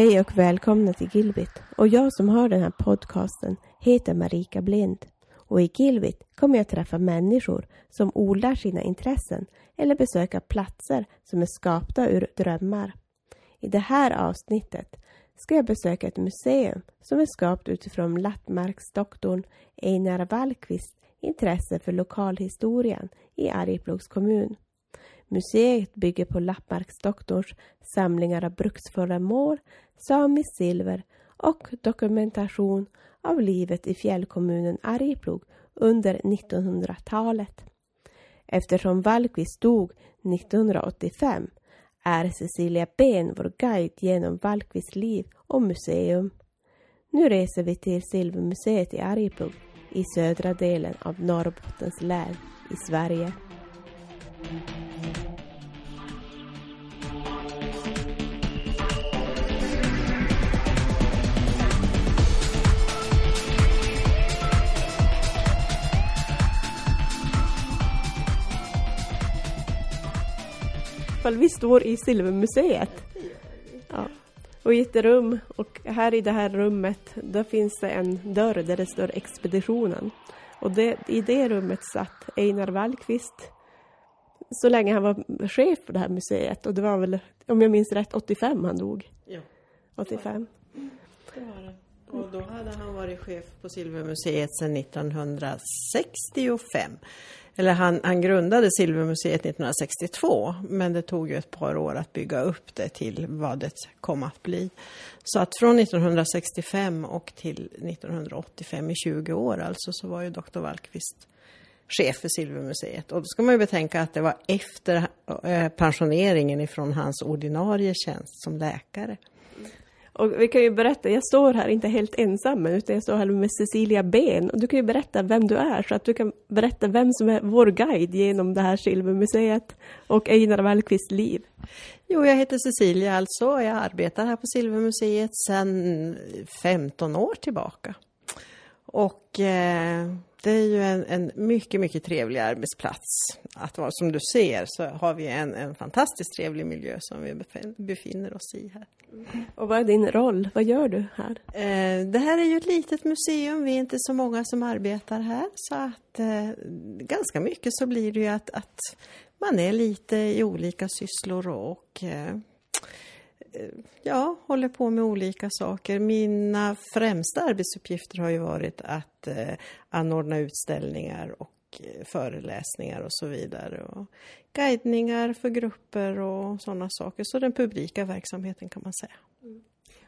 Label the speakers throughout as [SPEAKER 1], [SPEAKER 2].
[SPEAKER 1] Hej och välkomna till Gilbit. Och jag som har den här podcasten heter Marika Blind. Och i Gilbit kommer jag träffa människor som odlar sina intressen eller besöka platser som är skapta ur drömmar. I det här avsnittet ska jag besöka ett museum som är skapat utifrån lappmarksdoktorn Einar Wallqvists intresse för lokalhistorien i Arjeplogs kommun. Museet bygger på Lappmarksdoktorns samlingar av bruksföremål, samiskt silver och dokumentation av livet i fjällkommunen Arjeplog under 1900-talet. Eftersom Wallqvist dog 1985 är Cecilia Ben vår guide genom Wallqvists liv och museum. Nu reser vi till Silvermuseet i Arjeplog i södra delen av Norrbottens län i Sverige. Vi står i Silvermuseet. Ja. Och i ett rum, och här i det här rummet, där finns det en dörr där det står Expeditionen. Och det, i det rummet satt Einar Wallqvist så länge han var chef för det här museet. Och det var väl, om jag minns rätt, 85 han dog.
[SPEAKER 2] Ja.
[SPEAKER 1] 85.
[SPEAKER 2] Det var det. Och då hade han varit chef på Silvermuseet sedan 1965. Eller han, han grundade Silvermuseet 1962, men det tog ju ett par år att bygga upp det till vad det kom att bli. Så att från 1965 och till 1985, i 20 år alltså, så var ju doktor Wallqvist chef för Silvermuseet. Och då ska man ju betänka att det var efter eh, pensioneringen ifrån hans ordinarie tjänst som läkare.
[SPEAKER 1] Och vi kan ju berätta, jag står här inte helt ensam, utan jag står här med Cecilia Ben. Och du kan ju berätta vem du är, så att du kan berätta vem som är vår guide genom det här Silvermuseet och Einar Wallqvists liv.
[SPEAKER 2] Jo, jag heter Cecilia alltså. och Jag arbetar här på Silvermuseet sedan 15 år tillbaka. Och eh, det är ju en, en, mycket, mycket trevlig arbetsplats. Att vara, som du ser så har vi en, en fantastiskt trevlig miljö som vi befinner oss i här.
[SPEAKER 1] Och vad är din roll? Vad gör du här?
[SPEAKER 2] Eh, det här är ju ett litet museum. Vi är inte så många som arbetar här. Så att eh, ganska mycket så blir det ju att, att man är lite i olika sysslor och eh, ja, håller på med olika saker. Mina främsta arbetsuppgifter har ju varit att eh, anordna utställningar och eh, föreläsningar och så vidare. Och guidningar för grupper och sådana saker. Så den publika verksamheten kan man säga. Mm.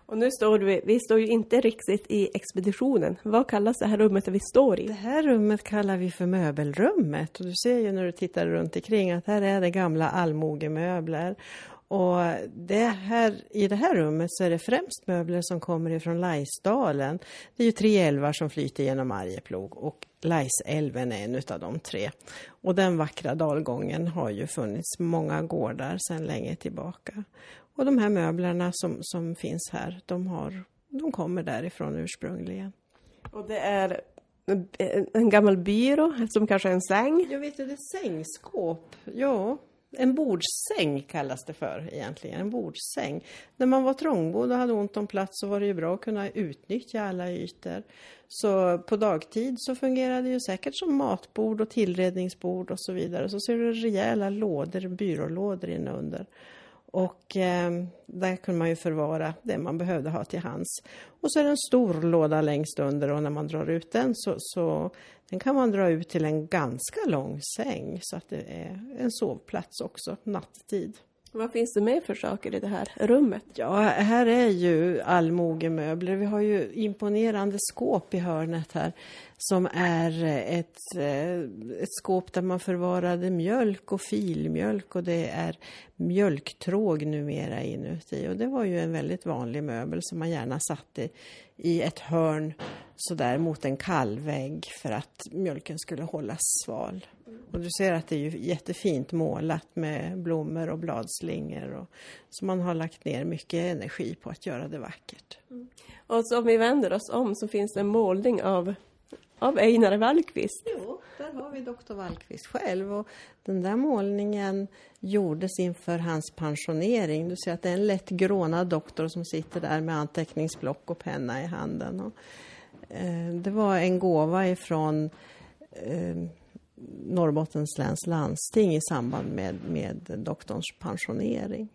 [SPEAKER 1] Och nu står vi, vi står ju inte riktigt i expeditionen. Vad kallas det här rummet vi står i?
[SPEAKER 2] Det här rummet kallar vi för möbelrummet. Och du ser ju när du tittar runt omkring att här är det gamla allmogemöbler. Och det här, i det här rummet så är det främst möbler som kommer ifrån Laisdalen. Det är ju tre älvar som flyter genom Arjeplog och Laisälven är en utav de tre. Och den vackra dalgången har ju funnits många gårdar sedan länge tillbaka. Och de här möblerna som, som finns här, de, har, de kommer därifrån ursprungligen.
[SPEAKER 1] Och det är en gammal byrå, som kanske är en säng?
[SPEAKER 2] Jag vet det är sängskåp. Ja, en bordssäng kallas det för egentligen, en bordssäng. När man var trångbodd och hade ont om plats så var det ju bra att kunna utnyttja alla ytor. Så på dagtid så fungerade det ju säkert som matbord och tillredningsbord och så vidare. Så ser du rejäla lådor, byrålådor inunder. Och eh, där kunde man ju förvara det man behövde ha till hands. Och så är det en stor låda längst under och när man drar ut den så, så den kan man dra ut till en ganska lång säng så att det är en sovplats också nattetid.
[SPEAKER 1] Vad finns det mer för saker i det här rummet?
[SPEAKER 2] Ja, här är ju allmogemöbler. Vi har ju imponerande skåp i hörnet här som är ett, eh, ett skåp där man förvarade mjölk och filmjölk och det är mjölktråg numera inuti. Och det var ju en väldigt vanlig möbel som man gärna satte i ett hörn sådär mot en kallvägg för att mjölken skulle hållas sval. Och du ser att det är ju jättefint målat med blommor och bladslingor. Och, så man har lagt ner mycket energi på att göra det vackert. Mm.
[SPEAKER 1] Och så om vi vänder oss om så finns det en målning av, av Einar Wallqvist.
[SPEAKER 2] Jo, där har vi doktor Wallqvist själv. Och den där målningen gjordes inför hans pensionering. Du ser att det är en lätt grånad doktor som sitter där med anteckningsblock och penna i handen. Och, eh, det var en gåva ifrån eh, Norrbottens läns landsting i samband med, med doktorns pensionering.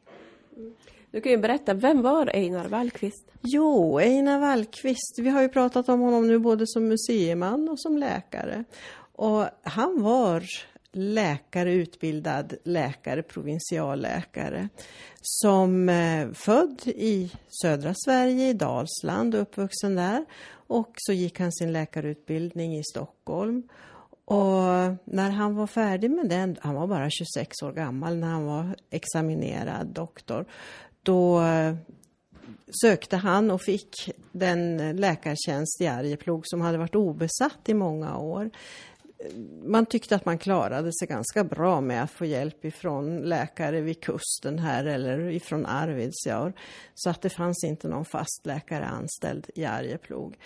[SPEAKER 2] Mm.
[SPEAKER 1] Du kan ju berätta, vem var Einar Wallqvist?
[SPEAKER 2] Jo, Einar Wallqvist, vi har ju pratat om honom nu både som museiman och som läkare. Och han var läkare, utbildad läkare, provinsialläkare som eh, född i södra Sverige, i Dalsland uppvuxen där. Och så gick han sin läkarutbildning i Stockholm. Och när han var färdig med den, han var bara 26 år gammal när han var examinerad doktor, då eh, sökte han och fick den läkartjänst i Arjeplog som hade varit obesatt i många år. Man tyckte att man klarade sig ganska bra med att få hjälp ifrån läkare vid kusten här eller ifrån Arvidsjaur. Så att det fanns inte någon fast läkare anställd i Arjeplog.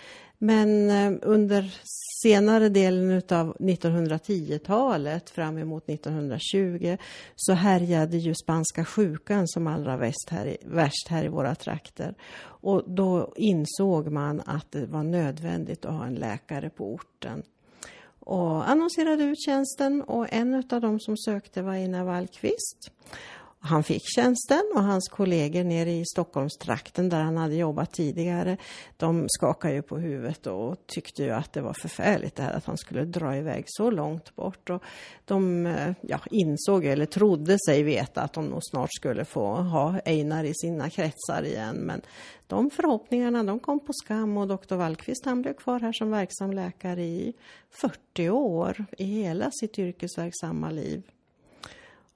[SPEAKER 2] Men eh, under senare delen av 1910-talet, fram emot 1920, så härjade ju spanska sjukan som allra värst här, i, värst här i våra trakter. Och då insåg man att det var nödvändigt att ha en läkare på orten. Och annonserade ut tjänsten och en av dem som sökte var Ina Wallqvist. Han fick tjänsten och hans kollegor nere i Stockholmstrakten där han hade jobbat tidigare, de skakade ju på huvudet och tyckte ju att det var förfärligt det här att han skulle dra iväg så långt bort. Och de eh, ja, insåg, eller trodde sig veta, att de nog snart skulle få ha Einar i sina kretsar igen. Men de förhoppningarna de kom på skam och doktor Wallqvist han blev kvar här som verksam läkare i 40 år, i hela sitt yrkesverksamma liv.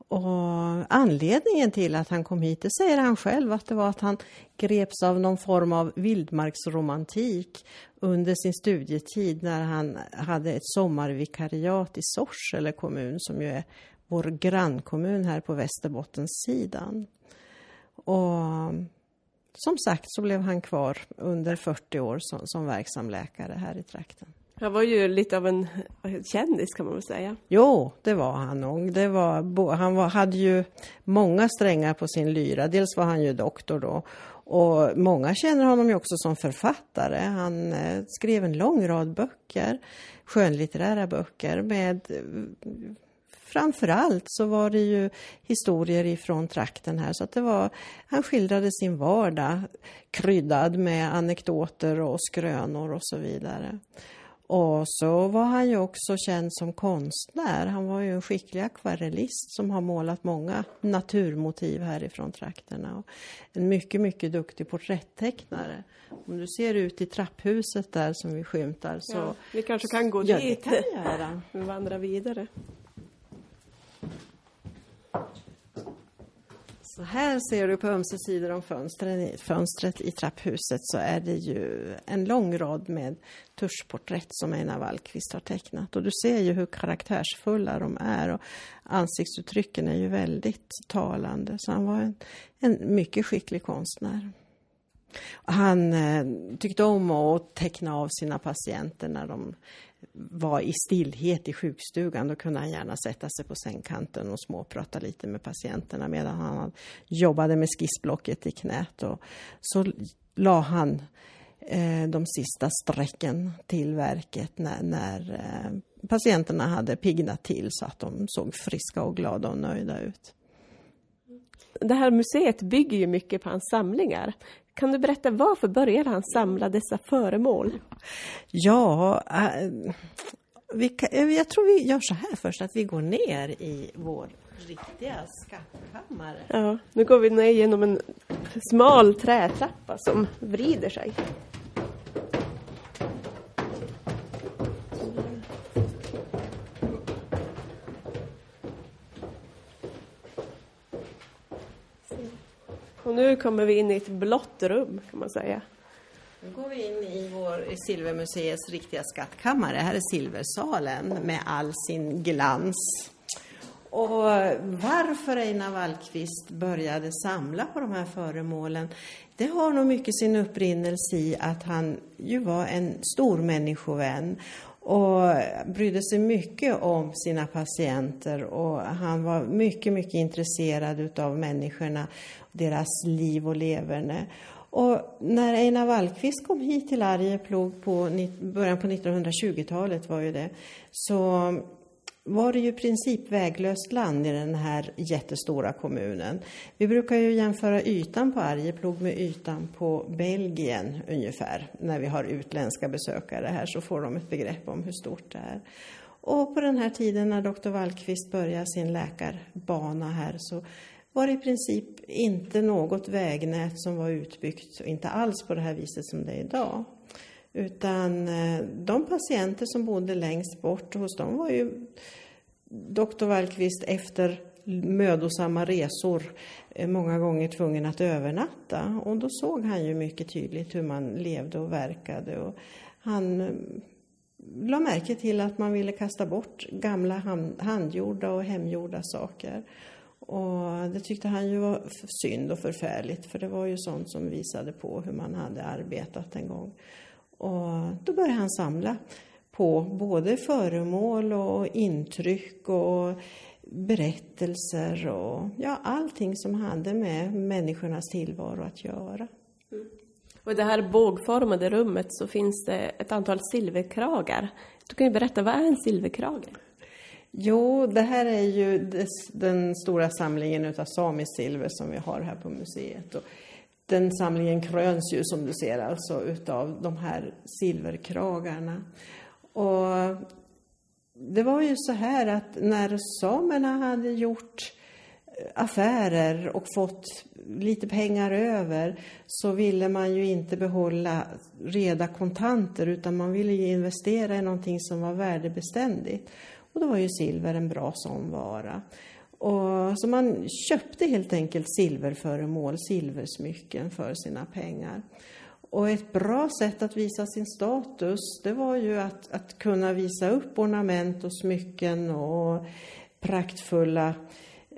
[SPEAKER 2] Och anledningen till att han kom hit, det säger han själv, att det var att han greps av någon form av vildmarksromantik under sin studietid när han hade ett sommarvikariat i Sorsele kommun som ju är vår grannkommun här på Västerbottenssidan. Och som sagt så blev han kvar under 40 år som, som verksam läkare här i trakten.
[SPEAKER 1] Han var ju lite av en kändis kan man väl säga.
[SPEAKER 2] Jo, det var han nog. Det var, han var, hade ju många strängar på sin lyra. Dels var han ju doktor då och många känner honom ju också som författare. Han eh, skrev en lång rad böcker, skönlitterära böcker med Framförallt så var det ju historier ifrån trakten här så att det var, han skildrade sin vardag kryddad med anekdoter och skrönor och så vidare. Och så var han ju också känd som konstnär. Han var ju en skicklig akvarellist som har målat många naturmotiv härifrån trakterna. Och en mycket, mycket duktig porträttecknare. Om du ser ut i trapphuset där som vi skymtar så... Ja,
[SPEAKER 1] vi kanske kan gå
[SPEAKER 2] ja,
[SPEAKER 1] dit.
[SPEAKER 2] Ja, det kan vi göra.
[SPEAKER 1] Vi vandrar vidare.
[SPEAKER 2] Så här ser du på ömse sidor om fönstret, fönstret i trapphuset så är det ju en lång rad med tuschporträtt som Einar Wallqvist har tecknat. Och du ser ju hur karaktärsfulla de är och ansiktsuttrycken är ju väldigt talande. Så han var en, en mycket skicklig konstnär. Han eh, tyckte om att teckna av sina patienter när de var i stillhet i sjukstugan. Då kunde han gärna sätta sig på sängkanten och småprata lite med patienterna medan han jobbade med skissblocket i knät. Och så la han eh, de sista strecken till verket när, när eh, patienterna hade piggnat till så att de såg friska och glada och nöjda ut.
[SPEAKER 1] Det här museet bygger ju mycket på hans samlingar. Kan du berätta varför började han samla dessa föremål?
[SPEAKER 2] Ja, äh, vi kan, eh, jag tror vi gör så här först, att vi går ner i vår riktiga skattkammare.
[SPEAKER 1] Ja, nu går vi ner genom en smal trätrappa som vrider sig. Nu kommer vi in i ett blått rum kan man säga.
[SPEAKER 2] Nu går vi in i vår i Silvermuseets riktiga skattkammare. Här är Silversalen med all sin glans. Och varför Einar Wallqvist började samla på de här föremålen, det har nog mycket sin upprinnelse i att han ju var en stor människovän och brydde sig mycket om sina patienter och han var mycket, mycket intresserad utav människorna, deras liv och leverne. Och när Einar Wallqvist kom hit till Arjeplog på början på 1920-talet var ju det, så var det ju i princip väglöst land i den här jättestora kommunen. Vi brukar ju jämföra ytan på Arjeplog med ytan på Belgien ungefär. När vi har utländska besökare här så får de ett begrepp om hur stort det är. Och på den här tiden när doktor Wallqvist började sin läkarbana här så var det i princip inte något vägnät som var utbyggt, inte alls på det här viset som det är idag. Utan eh, de patienter som bodde längst bort hos dem var ju doktor Wallqvist efter mödosamma resor eh, många gånger tvungen att övernatta. Och då såg han ju mycket tydligt hur man levde och verkade. Och han eh, la märke till att man ville kasta bort gamla handgjorda och hemgjorda saker. Och det tyckte han ju var synd och förfärligt för det var ju sånt som visade på hur man hade arbetat en gång. Och då började han samla på både föremål och intryck och berättelser och ja, allting som hade med människornas tillvaro att göra. Mm.
[SPEAKER 1] Och i det här bågformade rummet så finns det ett antal silverkragar. Du kan ju berätta, vad är en silverkrage?
[SPEAKER 2] Jo, det här är ju den stora samlingen utav samiskt silver som vi har här på museet. Och den samlingen kröns ju som du ser alltså utav de här silverkragarna. Och det var ju så här att när samerna hade gjort eh, affärer och fått lite pengar över så ville man ju inte behålla reda kontanter utan man ville ju investera i någonting som var värdebeständigt. Och då var ju silver en bra sån vara. Och, så man köpte helt enkelt silverföremål, silversmycken för sina pengar. Och ett bra sätt att visa sin status, det var ju att, att kunna visa upp ornament och smycken och praktfulla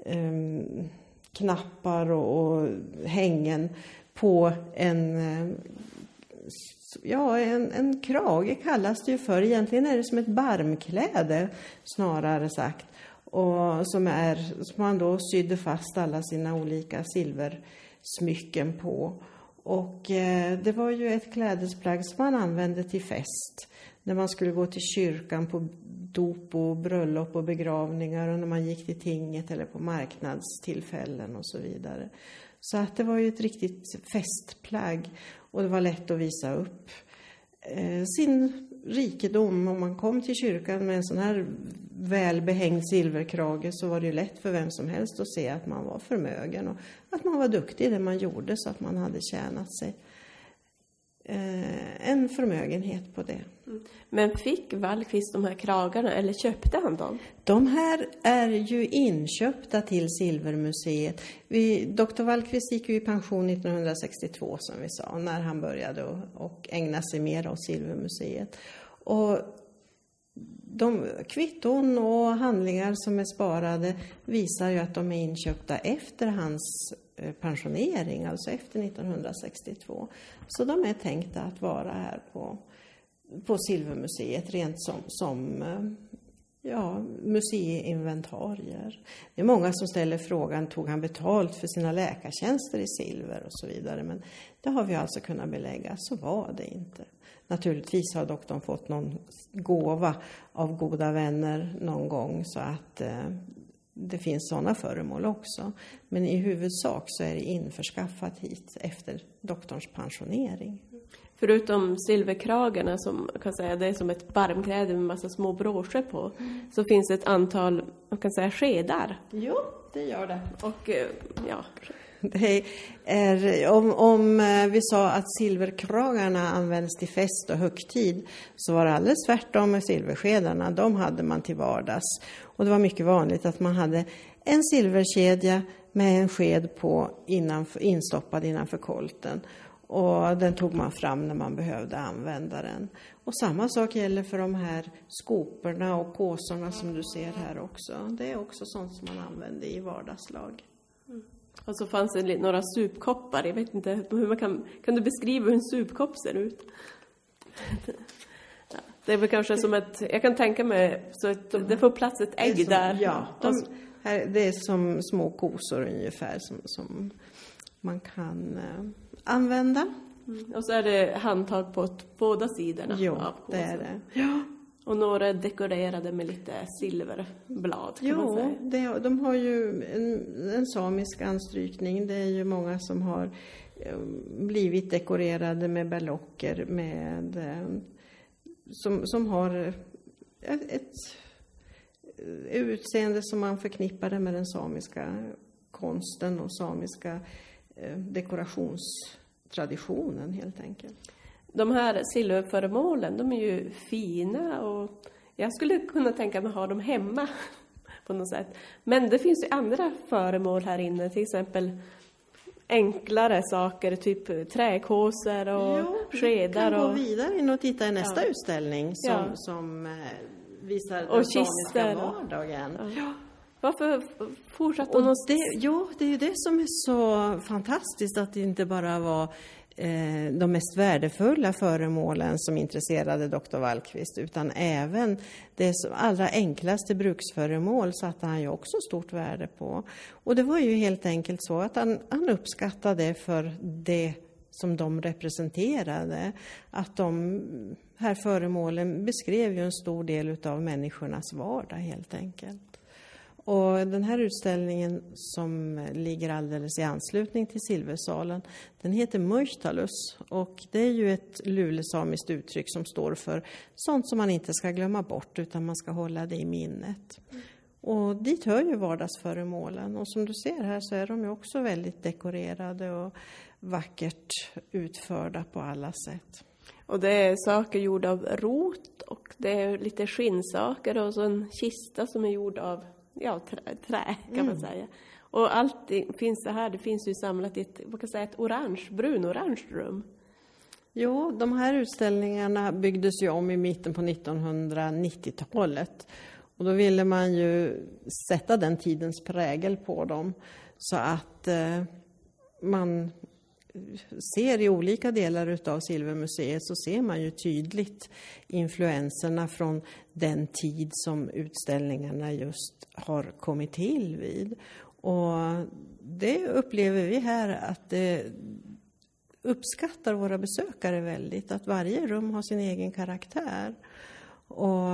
[SPEAKER 2] eh, knappar och, och, hängen på en, eh, ja, en, en krage kallas det ju för. Egentligen är det som ett barmkläde snarare sagt. Och som, är, som man då sydde fast alla sina olika silversmycken på. Och eh, det var ju ett klädesplagg som man använde till fest. När man skulle gå till kyrkan på dop och bröllop och begravningar och när man gick till tinget eller på marknadstillfällen och så vidare. Så att det var ju ett riktigt festplagg och det var lätt att visa upp eh, sin rikedom. Om man kom till kyrkan med en sån här välbehängd silverkrage så var det ju lätt för vem som helst att se att man var förmögen och att man var duktig i det man gjorde så att man hade tjänat sig eh, en förmögenhet på det.
[SPEAKER 1] Mm. Men fick Wallqvist de här kragarna eller köpte han dem?
[SPEAKER 2] De här är ju inköpta till Silvermuseet. Vi, Dr. Wallqvist gick ju i pension 1962 som vi sa, när han började och, och ägna sig mer åt Silvermuseet. Och de kvitton och handlingar som är sparade visar ju att de är inköpta efter hans Eh, pensionering, alltså efter 1962. Så de är tänkta att vara här på, på Silvermuseet rent som, som eh, ja, museiinventarier. Det är många som ställer frågan, tog han betalt för sina läkartjänster i silver och så vidare? Men det har vi alltså kunnat belägga, så var det inte. Naturligtvis har doktorn fått någon gåva av goda vänner någon gång så att eh, det finns sådana föremål också. Men i huvudsak så är det införskaffat hit efter doktorns pensionering.
[SPEAKER 1] Förutom silverkragarna som kan säga det är som ett barmkläde med massa små broscher på, mm. så finns det ett antal, man kan säga skedar.
[SPEAKER 2] Jo, det gör det.
[SPEAKER 1] Och eh, ja,
[SPEAKER 2] det är, om, om eh, vi sa att silverkragarna används till fest och högtid så var det alldeles tvärtom med silverskedarna. De hade man till vardags. Och det var mycket vanligt att man hade en silverkedja med en sked på innanför, instoppad innanför kolten. Och den tog man fram när man behövde använda den. Och samma sak gäller för de här skoporna och påsarna som du ser här också. Det är också sånt som man använde i vardagslag.
[SPEAKER 1] Och så fanns det några supkoppar. Jag vet inte hur man kan... Kan du beskriva hur en supkopp ser ut? Det är väl kanske som ett, jag kan tänka mig, så att det får plats ett ägg
[SPEAKER 2] som-
[SPEAKER 1] där.
[SPEAKER 2] Ja, de,
[SPEAKER 1] Och så-
[SPEAKER 2] här, det är som små kosor ungefär som, som man kan eh, använda.
[SPEAKER 1] Mm. Och så är det handtag på båda sidorna
[SPEAKER 2] Jo,
[SPEAKER 1] av
[SPEAKER 2] det är det. Ja.
[SPEAKER 1] Och några är dekorerade med lite silverblad kan man
[SPEAKER 2] Jo,
[SPEAKER 1] säga.
[SPEAKER 2] det, de har ju en, en samisk anstrykning. Det är ju många som har eh, blivit dekorerade med berlocker med eh, som, som har ett, ett utseende som man förknippade med den samiska konsten och samiska eh, dekorationstraditionen helt enkelt.
[SPEAKER 1] De här silverföremålen, de är ju fina och jag skulle kunna tänka mig att ha dem hemma på något sätt. Men det finns ju andra föremål här inne, till exempel enklare saker, typ träkåsor och
[SPEAKER 2] vi
[SPEAKER 1] skedar
[SPEAKER 2] kan gå
[SPEAKER 1] och,
[SPEAKER 2] vidare in och titta i nästa
[SPEAKER 1] Ja.
[SPEAKER 2] utställning som,
[SPEAKER 1] Ja.
[SPEAKER 2] som eh, visar
[SPEAKER 1] Och
[SPEAKER 2] den samiska
[SPEAKER 1] och-
[SPEAKER 2] vardagen.
[SPEAKER 1] Ja. Varför fortsatte hon
[SPEAKER 2] det, ja, det är ju det som är så fantastiskt att det inte bara var eh, de mest värdefulla föremålen som intresserade doktor Wallqvist utan även det allra enklaste bruksföremål satte han ju också stort värde på. Och det var ju helt enkelt så att han, han uppskattade för det som de representerade. Att de här föremålen beskrev ju en stor del utav människornas vardag helt enkelt. Och den här utställningen som eh, ligger alldeles i anslutning till Silversalen, den heter Mörtalus och det är ju ett lulesamiskt uttryck som står för sånt som man inte ska glömma bort utan man ska hålla det i minnet. Och dit hör ju vardagsföremålen och som du ser här så är de ju också väldigt dekorerade och vackert utförda på alla sätt.
[SPEAKER 1] Och det är saker gjorda av rot och det är lite skinnsaker och så en kista som är gjord av ja, trä, trä kan man säga. Och allt finns det här, det finns ju samlat i ett, vad kan säga, ett orange, brun-orange rum.
[SPEAKER 2] Jo, de här utställningarna byggdes ju om i mitten på 1990-talet. Och då ville man ju sätta den tidens prägel på dem så att eh, man ser i olika delar utav Silvermuseet så ser man ju tydligt influenserna från den tid som utställningarna just har kommit till vid. Och det upplever vi här att det uppskattar våra besökare väldigt, att varje rum har sin egen karaktär. Och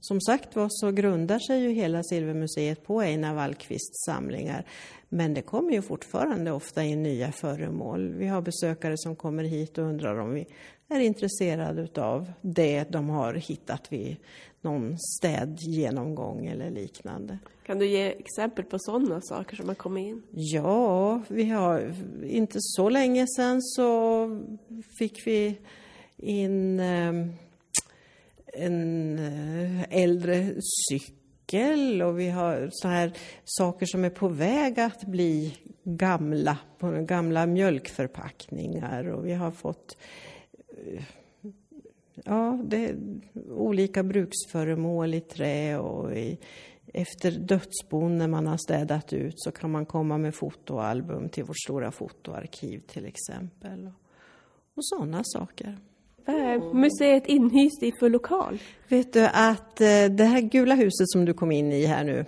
[SPEAKER 2] som sagt var så grundar sig ju hela Silvermuseet på Einar Wallqvists samlingar. Men det kommer ju fortfarande ofta in nya föremål. Vi har besökare som kommer hit och undrar om vi är intresserade av det de har hittat vid någon städgenomgång eller liknande.
[SPEAKER 1] Kan du ge exempel på sådana saker som har kommit in?
[SPEAKER 2] Ja, vi har inte så länge sedan så fick vi in eh, en eh, äldre cykel och vi har så här saker som är på väg att bli gamla, på gamla mjölkförpackningar och vi har fått eh, ja, det olika bruksföremål i trä och i, efter dödsbon när man har städat ut så kan man komma med fotoalbum till vårt stora fotoarkiv till exempel. Och sådana saker.
[SPEAKER 1] Vad är museet inhyst i för lokal?
[SPEAKER 2] Vet du att eh, det här gula huset som du kom in i här nu,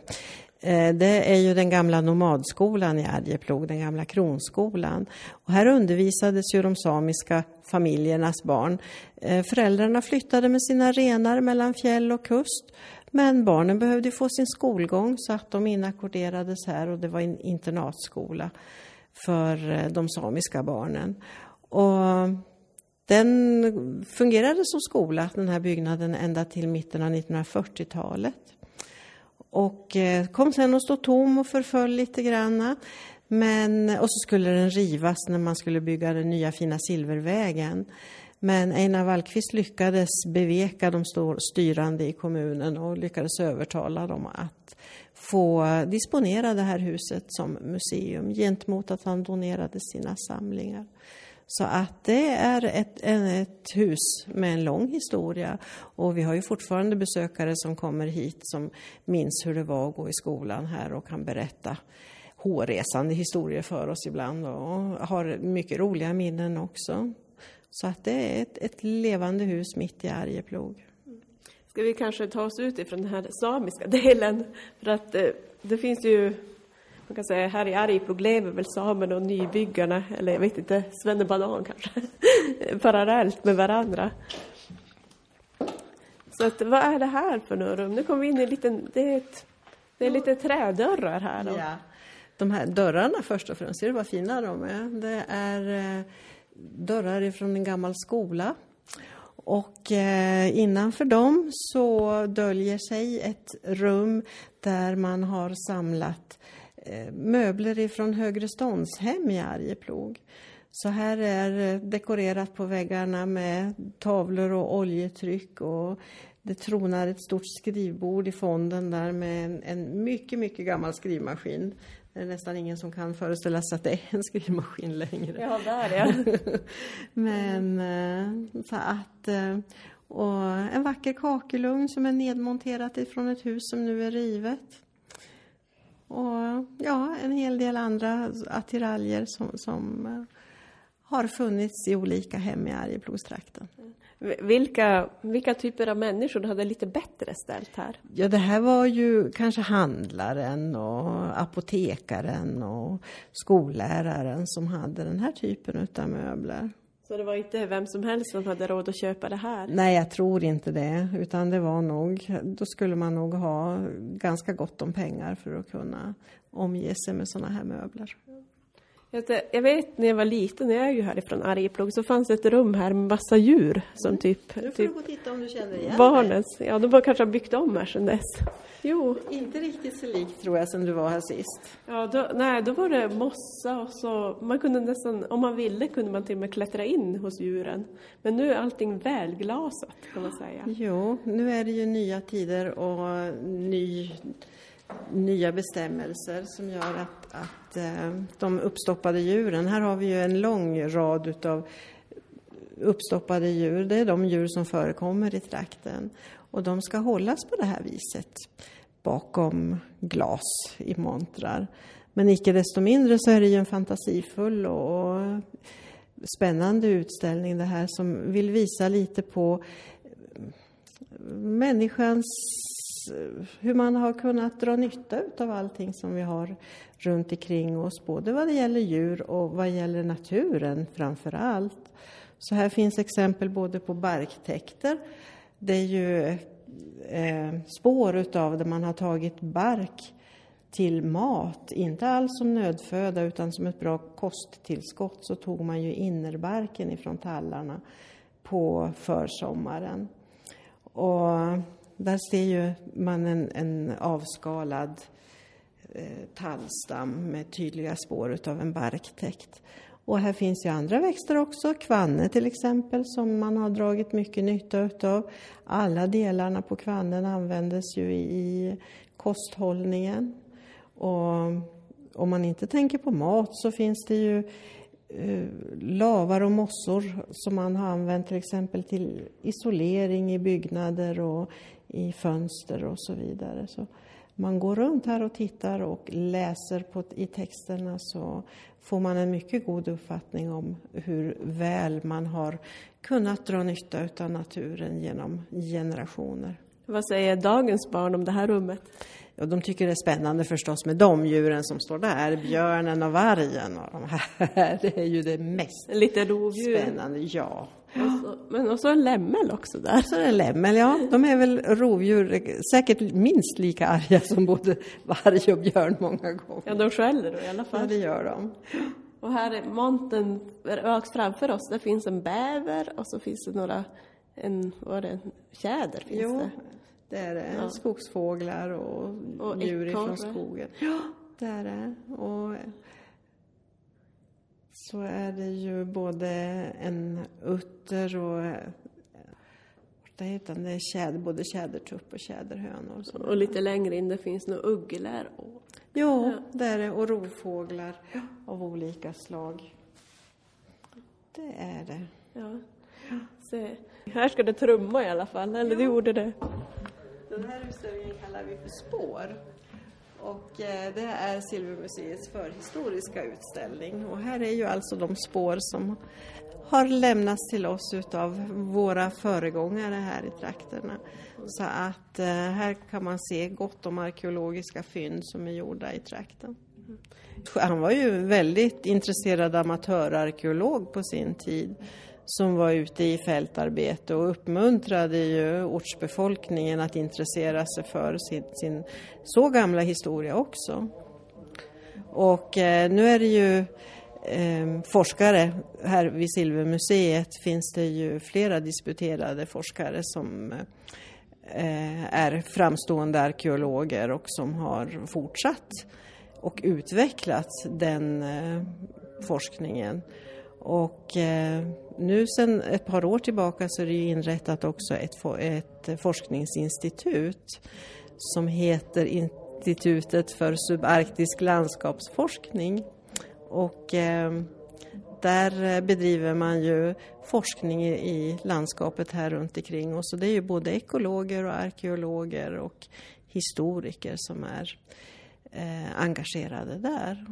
[SPEAKER 2] eh, det är ju den gamla nomadskolan i Arjeplog, den gamla kronskolan. Och här undervisades ju de samiska familjernas barn. Eh, Föräldrarna flyttade med sina renar mellan fjäll och kust. Men barnen behövde få sin skolgång så att de inackorderades här och det var en internatskola för eh, de samiska barnen. Och den fungerade som skola, den här byggnaden, ända till mitten av 1940-talet. Och eh, kom sen att stå tom och förföll lite granna. Men, och så skulle den rivas när man skulle bygga den nya fina Silvervägen. Men Einar Wallqvist lyckades beveka de styrande i kommunen och lyckades övertala dem att få disponera det här huset som museum gentemot att han donerade sina samlingar. Så att det är ett, ett hus med en lång historia och vi har ju fortfarande besökare som kommer hit som minns hur det var att gå i skolan här och kan berätta hårresande historier för oss ibland och har mycket roliga minnen också. Så att det är ett, ett levande hus mitt i Arjeplog.
[SPEAKER 1] Ska vi kanske ta oss ut ifrån den här samiska delen? För att eh, det finns ju, man kan säga här i Arjeplog lever väl samerna och nybyggarna, eller jag vet inte, svennebanan kanske, parallellt med varandra. Så att, vad är det här för något rum? Nu kommer vi in i en liten, det är, ett, det är lite trädörrar här. Då.
[SPEAKER 2] Ja. De här dörrarna först och främst, ser du vad fina de är? Det är eh, dörrar ifrån en gammal skola. Och eh, innanför dem så döljer sig ett rum där man har samlat eh, möbler ifrån Högre ståndshem i Arjeplog. Så här är dekorerat på väggarna med tavlor och oljetryck och det tronar ett stort skrivbord i fonden där med en, mycket, mycket gammal skrivmaskin. Det är nästan ingen som kan föreställa sig att det är en skrivmaskin längre.
[SPEAKER 1] Ja, där ja.
[SPEAKER 2] Men eh, så att... eh, Och en vacker kakelugn som är nedmonterat ifrån ett hus som nu är rivet. Och ja, en hel del andra attiraljer som, som eh, har funnits i olika hem i Arjeplogstrakten.
[SPEAKER 1] Vilka, vilka typer av människor hade lite bättre ställt här?
[SPEAKER 2] Ja, det här var ju kanske handlaren och apotekaren och skolläraren som hade den här typen av möbler.
[SPEAKER 1] Så det var inte vem som helst som hade råd att köpa det här?
[SPEAKER 2] Nej, jag tror inte det, utan det var nog, då skulle man nog ha ganska gott om pengar för att kunna omge sig med sådana här möbler.
[SPEAKER 1] Jag vet- när jag var liten, jag är ju härifrån Arjeplog, så fanns det ett rum här med massa djur som typ,
[SPEAKER 2] Nu får
[SPEAKER 1] typ
[SPEAKER 2] du gå och titta om du känner igen
[SPEAKER 1] barnens. Ja, de har kanske byggt om här sedan dess. Jo.
[SPEAKER 2] Inte riktigt så likt tror jag sen du var här sist.
[SPEAKER 1] ja, då, nej, då var det mossa och så, man kunde nästan, om man ville kunde man till och med klättra in hos djuren. Men nu är allting välglasat kan man säga.
[SPEAKER 2] Jo, nu är det ju nya tider och ny, nya bestämmelser som gör att, att eh, de uppstoppade djuren, här har vi ju en lång rad utav uppstoppade djur, det är de djur som förekommer i trakten. Och de ska hållas på det här viset bakom glas i montrar. Men icke desto mindre så är det ju en fantasifull och spännande utställning det här som vill visa lite på människans, hur man har kunnat dra nytta av allting som vi har runt omkring oss, både vad det gäller djur och vad gäller naturen framför allt. Så här finns exempel både på barktäkter, det är ju eh, spår utav där man har tagit bark till mat, inte alls som nödföda utan som ett bra kosttillskott så tog man ju innerbarken ifrån tallarna på försommaren. Och där ser ju man en, en avskalad eh, tallstam med tydliga spår utav en barktäkt. Och här finns ju andra växter också, kvanne till exempel, som man har dragit mycket nytta utav. Alla delarna på kvannen användes ju i kosthållningen. Och om man inte tänker på mat så finns det ju eh, lavar och mossor som man har använt till exempel till isolering i byggnader och i fönster och så vidare. Så man går runt här och tittar och läser på, i texterna så får man en mycket god uppfattning om hur väl man har kunnat dra nytta av naturen genom generationer.
[SPEAKER 1] Vad säger dagens barn om det här rummet?
[SPEAKER 2] Ja, de tycker det är spännande förstås med de djuren som står där, björnen och vargen och de här. Det är ju det mest
[SPEAKER 1] Lite rovdjur.
[SPEAKER 2] spännande, ja.
[SPEAKER 1] Och så, men en lämmel också där.
[SPEAKER 2] Så är det lämmel, ja. De är väl rovdjur, säkert minst lika arga som både varg och björn många gånger.
[SPEAKER 1] Ja, de skäller då i alla
[SPEAKER 2] Ja,
[SPEAKER 1] fall.
[SPEAKER 2] det gör de.
[SPEAKER 1] Och här är monten rakt framför oss. Där finns en bäver och så finns det några, en, vad det, en tjäder finns
[SPEAKER 2] Jo,
[SPEAKER 1] det.
[SPEAKER 2] det är det.
[SPEAKER 1] Ja.
[SPEAKER 2] Skogsfåglar och,
[SPEAKER 1] Och
[SPEAKER 2] djur
[SPEAKER 1] ekorre.
[SPEAKER 2] skogen. Ja, det är det. Och så är det ju både en utter och heter det? Är tjäder, både tjädertupp och tjäderhönor. som-
[SPEAKER 1] Och lite längre in det finns några ugglor. Och,
[SPEAKER 2] Jo, det är det. Och rovfåglar av olika slag. Det är det.
[SPEAKER 1] ja. Se. Här ska det trumma i alla fall, eller det gjorde det.
[SPEAKER 2] Den här utställningen kallar vi för spår. Och eh, det är Silvermuseets förhistoriska utställning. Och här är ju alltså de spår som har lämnats till oss utav våra föregångare här i trakterna. Så att eh, här kan man se gott om arkeologiska fynd som är gjorda i trakten. Han var ju väldigt intresserad amatörarkeolog på sin tid som var ute i fältarbete och uppmuntrade ju ortsbefolkningen att intressera sig för sin, sin så gamla historia också. Och eh, nu är det ju eh, forskare, här vid Silvermuseet finns det ju flera disputerade forskare som eh, är framstående arkeologer och som har fortsatt och utvecklat den eh, forskningen. Och eh, nu sedan ett par år tillbaka så är det inrättat också ett, ett forskningsinstitut som heter Institutet för subarktisk landskapsforskning. Och eh, där bedriver man ju forskning i landskapet här runt omkring oss. Så det är ju både ekologer och arkeologer och historiker som är eh, engagerade där.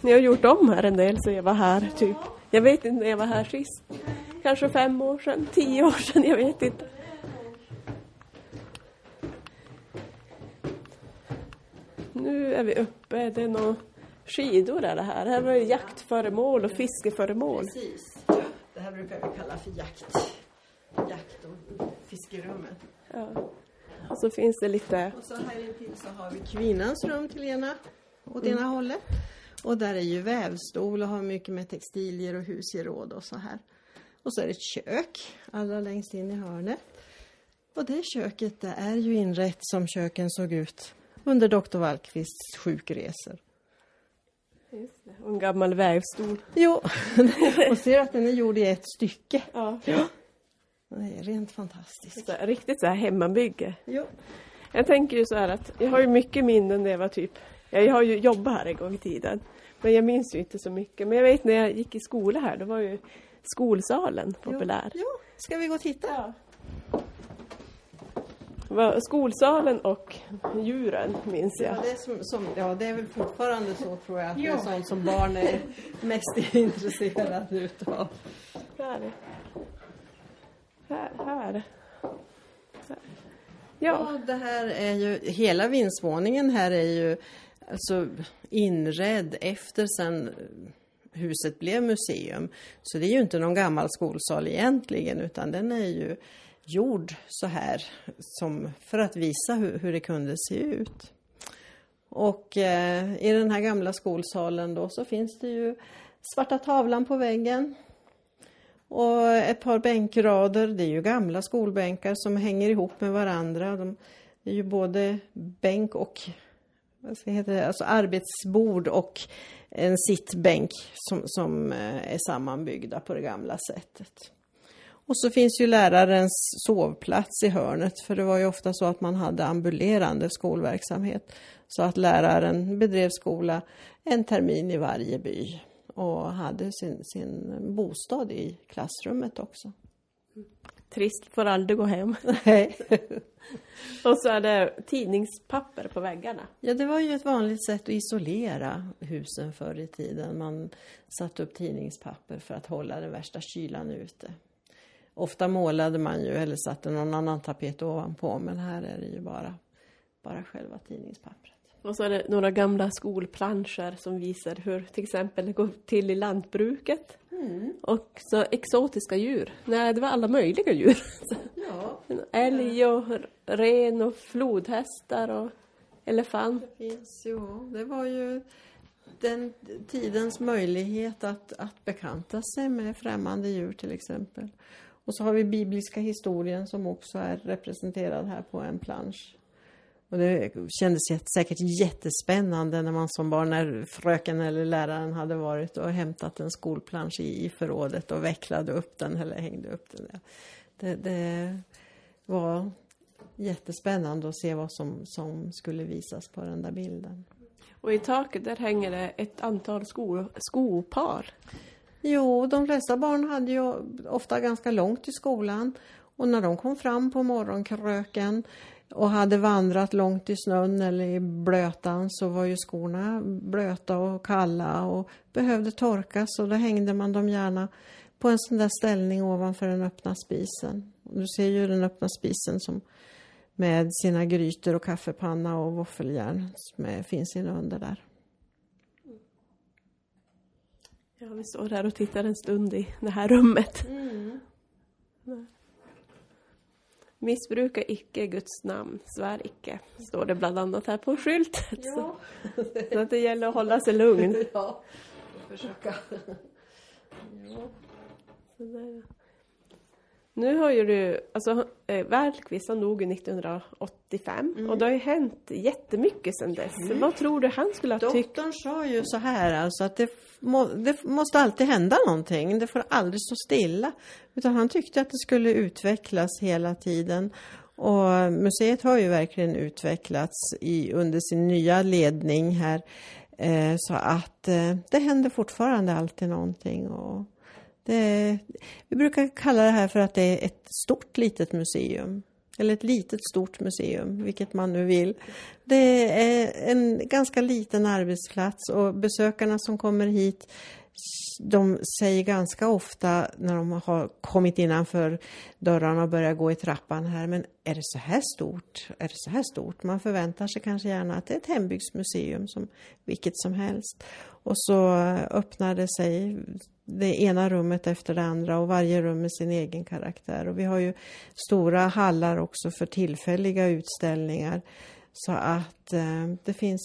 [SPEAKER 1] Ni har gjort om här en del så jag var här typ. Jag vet inte när jag var här sist. Kanske fem år sedan, tio år sedan, jag vet inte. Nu är vi uppe, det är nog skidor är det här. Här var det jaktföremål och fiskeföremål.
[SPEAKER 2] Precis. Det här brukar vi kalla för jakt. Jakt och fiskerummet.
[SPEAKER 1] Ja. Och så finns det lite...
[SPEAKER 2] Och så här intill så har vi kvinnans rum till ena, åt ena mm. hållet. Och där är ju vävstol och har mycket med textilier och husgeråd och så här. Och så är det ett kök allra längst in i hörnet. Och det köket det är ju inrett som köken såg ut under doktor Wallqvists sjukresor.
[SPEAKER 1] Just det. Och en gammal vävstol.
[SPEAKER 2] Jo, och ser att den är gjord i ett stycke.
[SPEAKER 1] Ja. ja.
[SPEAKER 2] Det är rent fantastiskt.
[SPEAKER 1] Så, riktigt så här hemmabygge.
[SPEAKER 2] Jo.
[SPEAKER 1] Jag tänker ju så här att jag har ju mycket minnen när jag var typ jag har ju jobbat här en gång i tiden. Men jag minns ju inte så mycket. Men jag vet när jag gick i skola här, då var ju skolsalen populär.
[SPEAKER 2] Jo, jo. ska vi gå och titta? Ja.
[SPEAKER 1] Skolsalen och djuren minns jag.
[SPEAKER 2] Ja det, är som, som, ja, det är väl fortfarande så tror jag, att det är sånt som barn är mest intresserade utav.
[SPEAKER 1] Här. Här. här.
[SPEAKER 2] Ja. ja, det här är ju, hela vindsvåningen här är ju alltså inredd efter sen huset blev museum. Så det är ju inte någon gammal skolsal egentligen utan den är ju gjord så här som för att visa hur, hur det kunde se ut. Och eh, i den här gamla skolsalen då så finns det ju svarta tavlan på väggen och ett par bänkrader. Det är ju gamla skolbänkar som hänger ihop med varandra. De är ju både bänk och vad ska heter det? Alltså arbetsbord och en sittbänk som, som eh, är sammanbyggda på det gamla sättet. Och så finns ju lärarens sovplats i hörnet för det var ju ofta så att man hade ambulerande skolverksamhet. Så att läraren bedrev skola en termin i varje by och hade sin, sin bostad i klassrummet också.
[SPEAKER 1] Trist, får aldrig gå hem.
[SPEAKER 2] Nej.
[SPEAKER 1] och så är det tidningspapper på väggarna.
[SPEAKER 2] Ja, det var ju ett vanligt sätt att isolera husen förr i tiden. Man satte upp tidningspapper för att hålla den värsta kylan ute. Ofta målade man ju eller satte någon annan tapet ovanpå men här är det ju bara, bara själva tidningspappret.
[SPEAKER 1] Och så är det några gamla skolplanscher som visar hur till exempel det går till i lantbruket. Mm. Och så exotiska djur. Nej, det var alla möjliga djur.
[SPEAKER 2] Ja.
[SPEAKER 1] Älg och ren och flodhästar och elefant.
[SPEAKER 2] Det finns, jo, det var ju den tidens möjlighet att, att bekanta sig med främmande djur till exempel. Och så har vi bibliska historien som också är representerad här på en plansch. Och det kändes säkert jättespännande när man som barn, när fröken eller läraren hade varit och hämtat en skolplansch i, i förrådet och vecklade upp den eller hängde upp den. Det, det var jättespännande att se vad som, som skulle visas på den där bilden.
[SPEAKER 1] Och i taket där hänger det ett antal sko, skopar.
[SPEAKER 2] Jo, de flesta barn hade ju ofta ganska långt till skolan och när de kom fram på morgonkröken och hade vandrat långt i snön eller i blötan så var ju skorna blöta och kalla och behövde torkas och då hängde man dem gärna på en sån där ställning ovanför den öppna spisen. Du ser ju den öppna spisen som med sina grytor och kaffepanna och våffeljärn som finns inunder där.
[SPEAKER 1] Ja, vi står här och tittar en stund i det här rummet.
[SPEAKER 2] Mm.
[SPEAKER 1] Missbruka icke Guds namn, svär icke, står det bland annat här på skylten.
[SPEAKER 2] Ja.
[SPEAKER 1] Så att det gäller att hålla sig lugn.
[SPEAKER 2] ja, försöka. Ja.
[SPEAKER 1] Nu har ju du, alltså Wallqvist han dog 1985
[SPEAKER 2] Mm.
[SPEAKER 1] och det har ju hänt jättemycket sedan dess. Vad tror du han skulle ha tyckt?
[SPEAKER 2] Doktorn sa ju så här alltså att det, må, det måste alltid hända någonting. Det får aldrig stå stilla. Utan han tyckte att det skulle utvecklas hela tiden. Och museet har ju verkligen utvecklats i, under sin nya ledning här. Eh, så att eh, det händer fortfarande alltid någonting. Och det, vi brukar kalla det här för att det är ett stort litet museum. Eller ett litet stort museum, vilket man nu vill. Det är en ganska liten arbetsplats och besökarna som kommer hit de säger ganska ofta när de har kommit innanför dörrarna och börjar gå i trappan här, men är det så här stort? Är det så här stort? Man förväntar sig kanske gärna att det är ett hembygdsmuseum som vilket som helst. Och så eh, öppnar det sig det ena rummet efter det andra och varje rum med sin egen karaktär. Och vi har ju stora hallar också för tillfälliga utställningar. Så att eh, det finns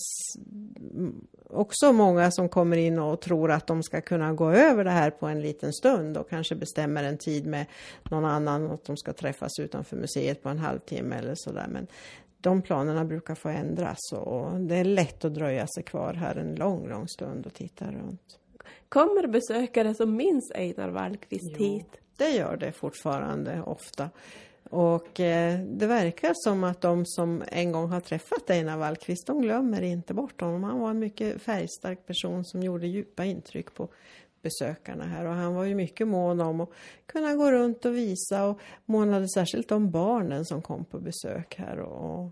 [SPEAKER 2] också många som kommer in och tror att de ska kunna gå över det här på en liten stund och kanske bestämmer en tid med någon annan och att de ska träffas utanför museet på en halvtimme eller sådär. Men de planerna brukar få ändras och det är lätt att dröja sig kvar här en lång, lång stund och titta runt.
[SPEAKER 1] Kommer besökare som minns Einar Wallqvist
[SPEAKER 2] Jo.
[SPEAKER 1] hit?
[SPEAKER 2] Det gör det fortfarande ofta. Och eh, det verkar som att de som en gång har träffat Einar Wallqvist, de glömmer inte bort honom. Han var en mycket färgstark person som gjorde djupa intryck på besökarna här och han var ju mycket mån om att kunna gå runt och visa och månade särskilt om barnen som kom på besök här och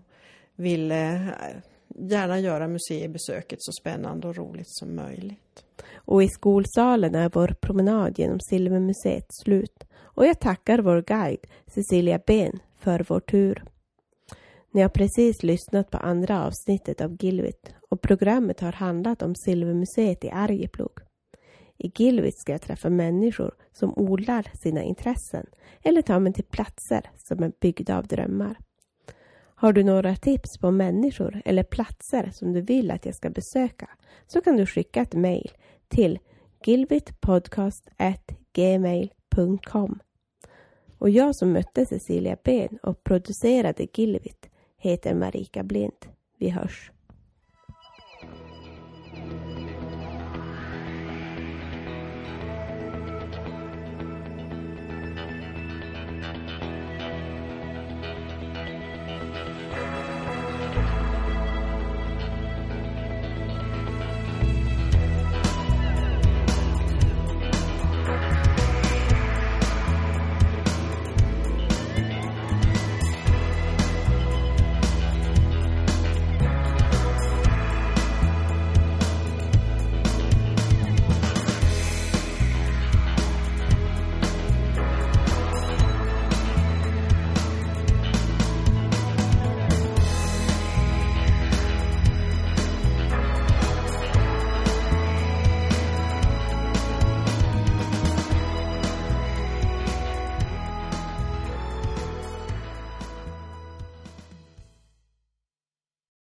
[SPEAKER 2] ville eh, gärna göra museibesöket så spännande och roligt som möjligt.
[SPEAKER 1] Och i skolsalen är vår promenad genom Silvermuseet slut. Och jag tackar vår guide Cecilia Ben för vår tur. Ni har precis lyssnat på andra avsnittet av Gilvit och programmet har handlat om Silvermuseet i Arjeplog. I Gilvit ska jag träffa människor som odlar sina intressen eller tar mig till platser som är byggda av drömmar. Har du några tips på människor eller platser som du vill att jag ska besöka så kan du skicka ett mejl till gilvitpodcast.gmail.com Och jag som mötte Cecilia Ben och producerade Gilvit heter Marika Blind. Vi hörs.